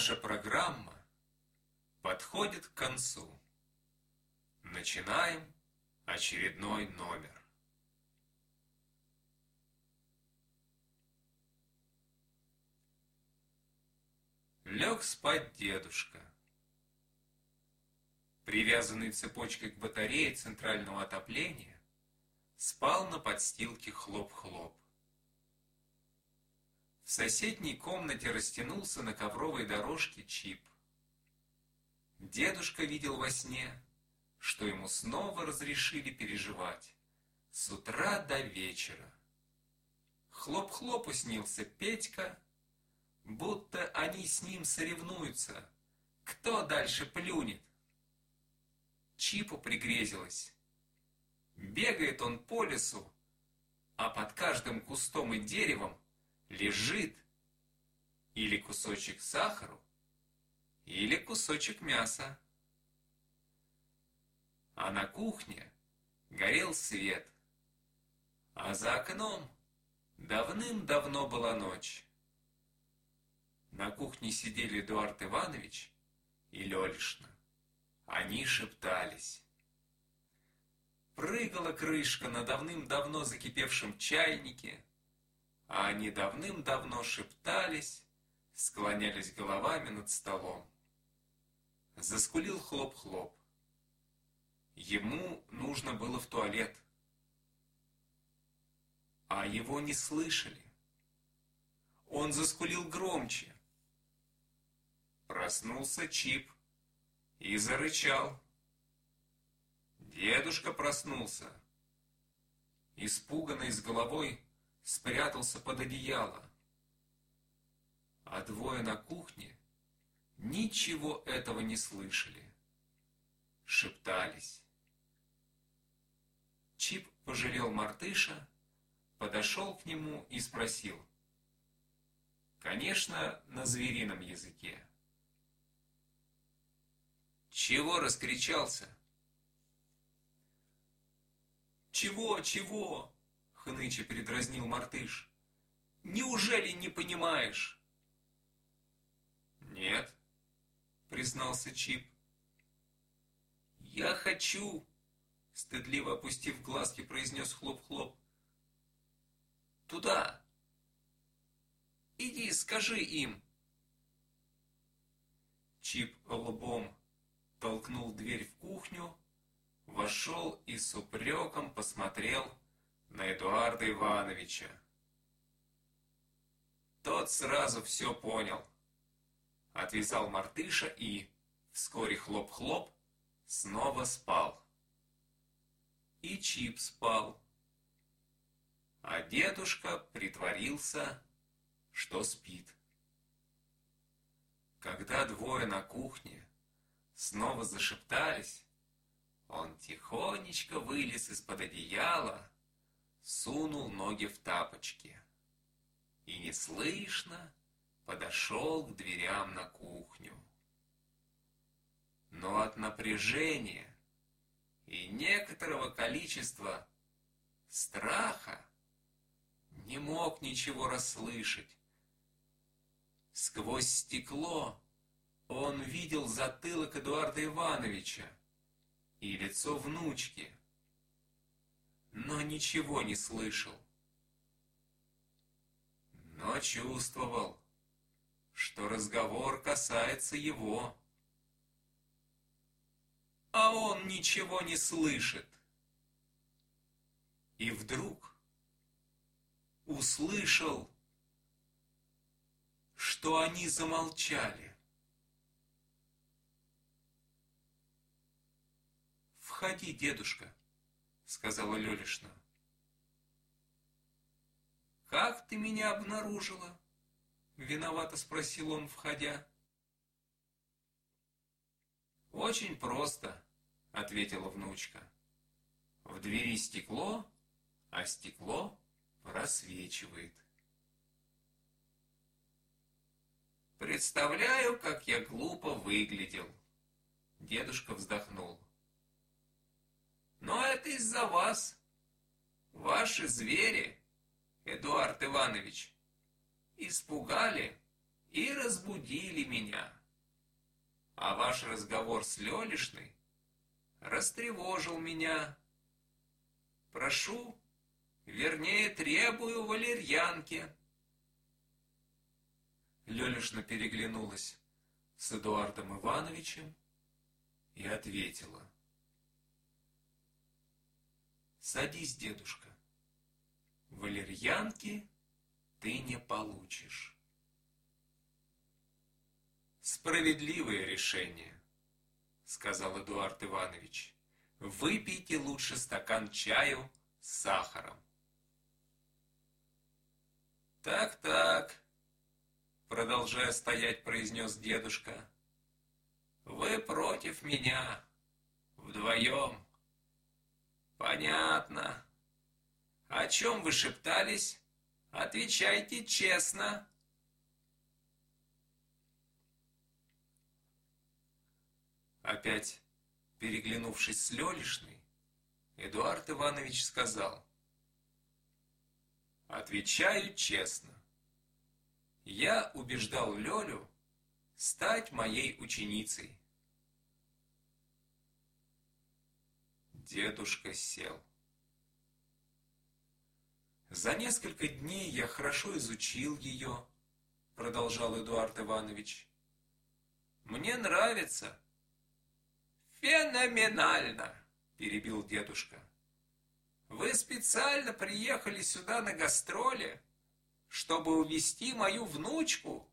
Наша программа подходит к концу. Начинаем очередной номер. Лег спать дедушка. Привязанный цепочкой к батарее центрального отопления, спал на подстилке хлоп-хлоп. В соседней комнате растянулся на ковровой дорожке Чип. Дедушка видел во сне, что ему снова разрешили переживать с утра до вечера. Хлоп-хлопу снился Петька, будто они с ним соревнуются, кто дальше плюнет. Чипу пригрезилось. Бегает он по лесу, а под каждым кустом и деревом лежит или кусочек сахару, или кусочек мяса. А на кухне горел свет, а за окном давным-давно была ночь. На кухне сидели Эдуард Иванович и Лёлишна. Они шептались. Прыгала крышка на давным-давно закипевшем чайнике, а они давным-давно шептались, склонялись головами над столом. Заскулил хлоп-хлоп. Ему нужно было в туалет. А его не слышали. Он заскулил громче. Проснулся Чип и зарычал. Дедушка проснулся. Испуганный с головой спрятался под одеяло. А двое на кухне ничего этого не слышали. Шептались. Чип пожалел мартыша, подошел к нему и спросил. Конечно, на зверином языке. Чего раскричался? Чего, чего? Хныча передразнил Мартыш. Неужели не понимаешь? Нет, признался Чип. Я хочу, стыдливо опустив глазки, произнес хлоп-хлоп. Туда. Иди, скажи им. Чип лбом толкнул дверь в кухню, вошел и с упреком посмотрел на Эдуарда Ивановича. Тот сразу все понял. Отвязал мартыша и, вскоре хлоп-хлоп, снова спал. И Чип спал. А дедушка притворился, что спит. Когда двое на кухне снова зашептались, он тихонечко вылез из-под одеяла, сунул ноги в тапочки и неслышно подошел к дверям на кухню. Но от напряжения и некоторого количества страха не мог ничего расслышать. Сквозь стекло он видел затылок Эдуарда Ивановича и лицо внучки, но ничего не слышал. Но чувствовал, что разговор касается его. А он ничего не слышит. И вдруг услышал, что они замолчали. «Входи, дедушка», — сказала Лелишна. «Как ты меня обнаружила?» — виновато спросил он, входя. «Очень просто», — ответила внучка. «В двери стекло, а стекло просвечивает». «Представляю, как я глупо выглядел», — дедушка вздохнул. Это из-за вас. Ваши звери, Эдуард Иванович, испугали и разбудили меня. А ваш разговор с Лелишной растревожил меня. Прошу, вернее, требую валерьянки. Лелишна переглянулась с Эдуардом Ивановичем и ответила. «Садись, дедушка. Валерьянки ты не получишь». «Справедливое решение», — сказал Эдуард Иванович. «Выпейте лучше стакан чаю с сахаром». «Так-так», — продолжая стоять, произнес дедушка. «Вы против меня. Вдвоем. Понятно. О чем вы шептались? Отвечайте честно». Опять переглянувшись с Лелишной, Эдуард Иванович сказал, «Отвечаю честно. Я убеждал Лелю стать моей ученицей». Дедушка сел. «За несколько дней я хорошо изучил ее», — продолжал Эдуард Иванович. «Мне нравится, «Феноменально!» – перебил дедушка. «Вы специально приехали сюда на гастроли, чтобы увести мою внучку,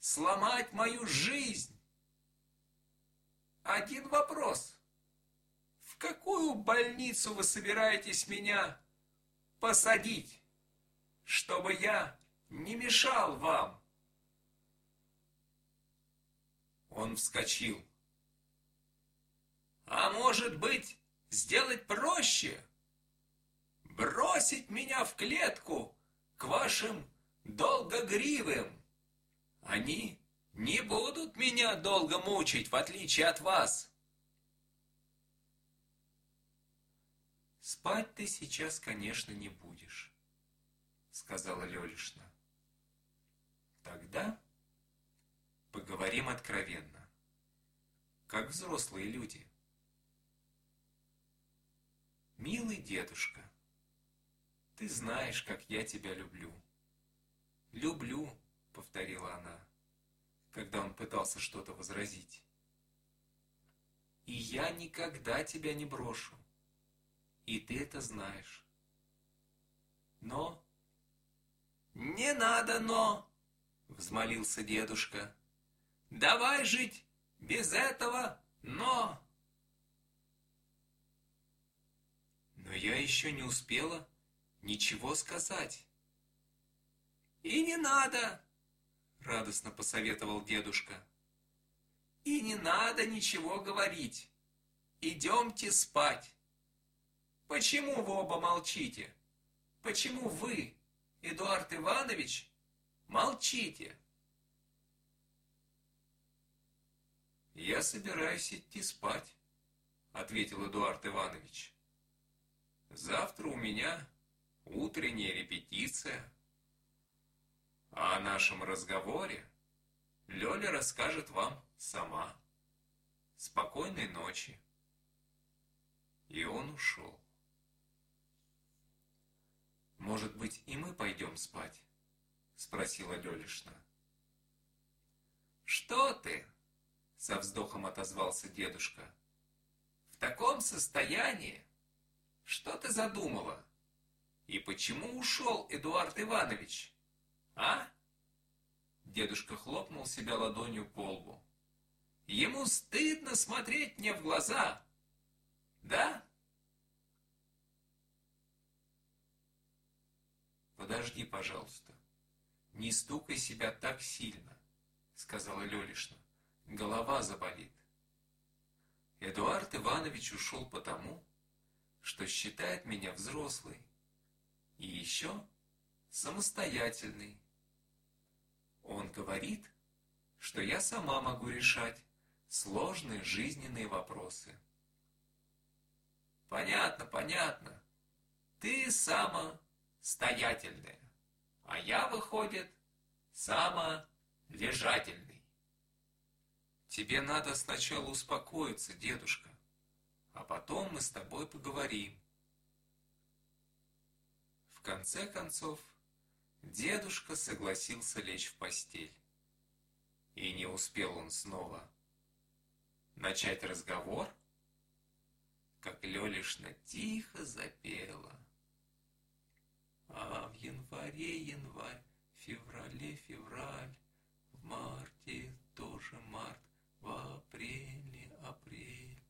сломать мою жизнь. Один вопрос. Какую больницу вы собираетесь меня посадить, чтобы я не мешал вам?» Он вскочил. А может быть, сделать проще? Бросить меня в клетку к вашим долгогривым. Они не будут меня долго мучить, в отличие от вас. Спать ты сейчас, конечно, не будешь, сказала Лелишна. Тогда поговорим откровенно, как взрослые люди. «Милый дедушка, ты знаешь, как я тебя люблю». «Люблю», — повторила она, когда он пытался что-то возразить. «И я никогда тебя не брошу, и ты это знаешь. Но...» «Не надо «но», — взмолился дедушка. «Давай жить без этого «но». но я еще не успела ничего сказать. «И не надо!» — радостно посоветовал дедушка. «И не надо ничего говорить. Идемте спать. Почему вы оба молчите? Почему вы, Эдуард Иванович, молчите?» «Я собираюсь идти спать», — ответил Эдуард Иванович. Завтра у меня утренняя репетиция. А о нашем разговоре Лёля расскажет вам сама. Спокойной ночи. И он ушел. «Может быть, и мы пойдем спать?» — спросила Лёлишна. «Что ты?» — со вздохом отозвался дедушка. «В таком состоянии что ты задумала? И почему ушел Эдуард Иванович? А? Дедушка хлопнул себя ладонью по лбу. Ему стыдно смотреть мне в глаза. Да? Подожди, пожалуйста. Не стукай себя так сильно, сказала Лелишна. Голова заболит. Эдуард Иванович ушел потому, что считает меня взрослой и еще самостоятельной. Он говорит, что я сама могу решать сложные жизненные вопросы. Понятно, понятно. Ты самостоятельная, а я, выходит, самолюбивая. лежательный. Тебе надо сначала успокоиться, дедушка, а потом мы с тобой поговорим. В конце концов, дедушка согласился лечь в постель. И не успел он снова начать разговор, как Лелишна тихо запела. Январе январь, в феврале февраль, в марте тоже март, в апреле апрель.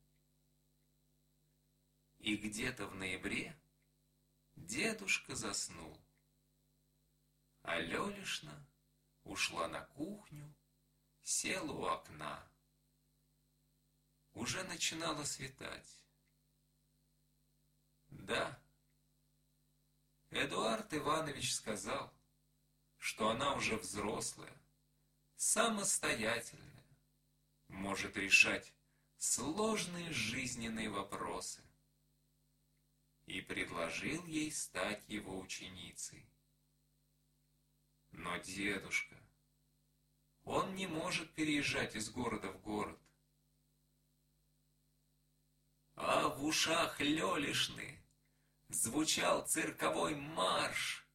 И где-то в ноябре дедушка заснул, а Лелишна ушла на кухню, села у окна. Уже начинало светать. Да, Эдуард Иванович сказал, что она уже взрослая, самостоятельная, может решать сложные жизненные вопросы и предложил ей стать его ученицей. Но дедушка, он не может переезжать из города в город. А в ушах Лелишны звучал цирковой марш.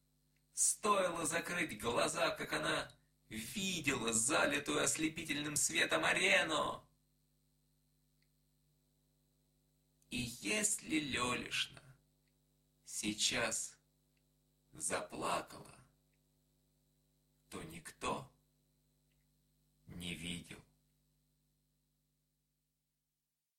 Стоило закрыть глаза, как она видела залитую ослепительным светом арену. И если Лелишна сейчас заплакала, то никто не видел.